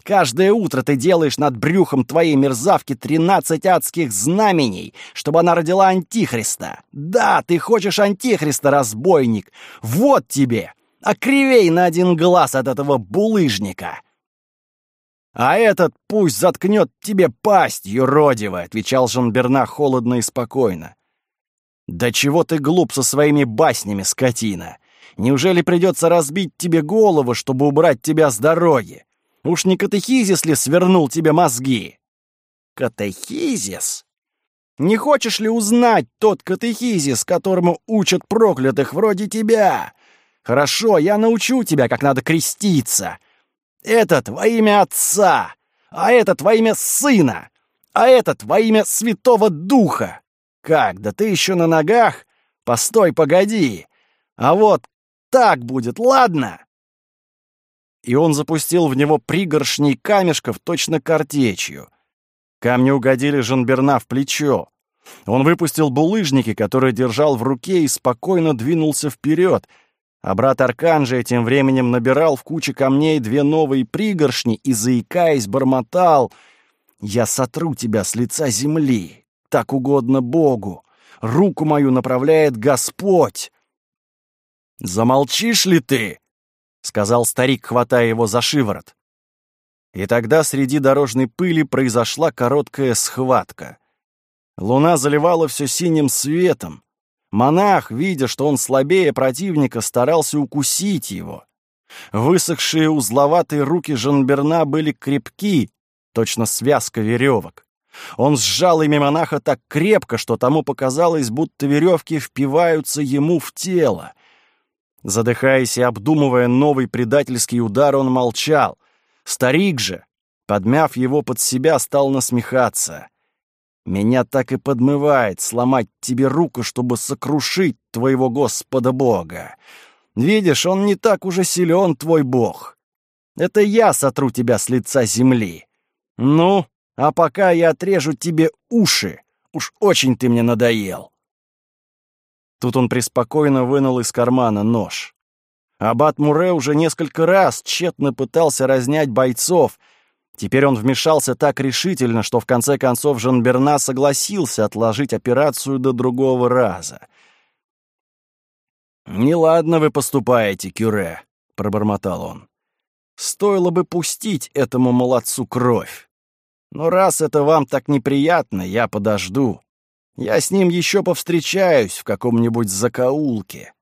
Speaker 1: Каждое утро ты делаешь над брюхом твоей мерзавки тринадцать адских знамений, чтобы она родила Антихриста. Да, ты хочешь Антихриста, разбойник. Вот тебе а кривей на один глаз от этого булыжника. «А этот пусть заткнет тебе пасть, юродивая», — отвечал Жанберна холодно и спокойно. «Да чего ты глуп со своими баснями, скотина? Неужели придется разбить тебе голову, чтобы убрать тебя с дороги? Уж не катехизис ли свернул тебе мозги?» «Катехизис?» Не хочешь ли узнать тот катехизис, которому учат проклятых вроде тебя? Хорошо, я научу тебя, как надо креститься. Этот во имя Отца, а этот во имя Сына, а этот во имя Святого Духа. Как, да ты еще на ногах? Постой, погоди. А вот так будет, ладно?» И он запустил в него пригоршней камешков точно картечью. Камни угодили Жанберна в плечо. Он выпустил булыжники, которые держал в руке, и спокойно двинулся вперед — а брат Аркан же тем временем набирал в куче камней две новые пригоршни и, заикаясь, бормотал «Я сотру тебя с лица земли, так угодно Богу, руку мою направляет Господь». «Замолчишь ли ты?» — сказал старик, хватая его за шиворот. И тогда среди дорожной пыли произошла короткая схватка. Луна заливала все синим светом, Монах, видя, что он слабее противника, старался укусить его. Высохшие узловатые руки Жанберна были крепки, точно связка веревок. Он сжал ими монаха так крепко, что тому показалось, будто веревки впиваются ему в тело. Задыхаясь и обдумывая новый предательский удар, он молчал. Старик же, подмяв его под себя, стал насмехаться. Меня так и подмывает сломать тебе руку, чтобы сокрушить твоего Господа Бога. Видишь, он не так уже силен, твой Бог. Это я сотру тебя с лица земли. Ну, а пока я отрежу тебе уши. Уж очень ты мне надоел. Тут он преспокойно вынул из кармана нож. Аббат Муре уже несколько раз тщетно пытался разнять бойцов — Теперь он вмешался так решительно, что в конце концов Жанберна согласился отложить операцию до другого раза. «Неладно вы поступаете, Кюре», — пробормотал он. «Стоило бы пустить этому молодцу кровь. Но раз это вам так неприятно, я подожду. Я с ним еще повстречаюсь в каком-нибудь закоулке.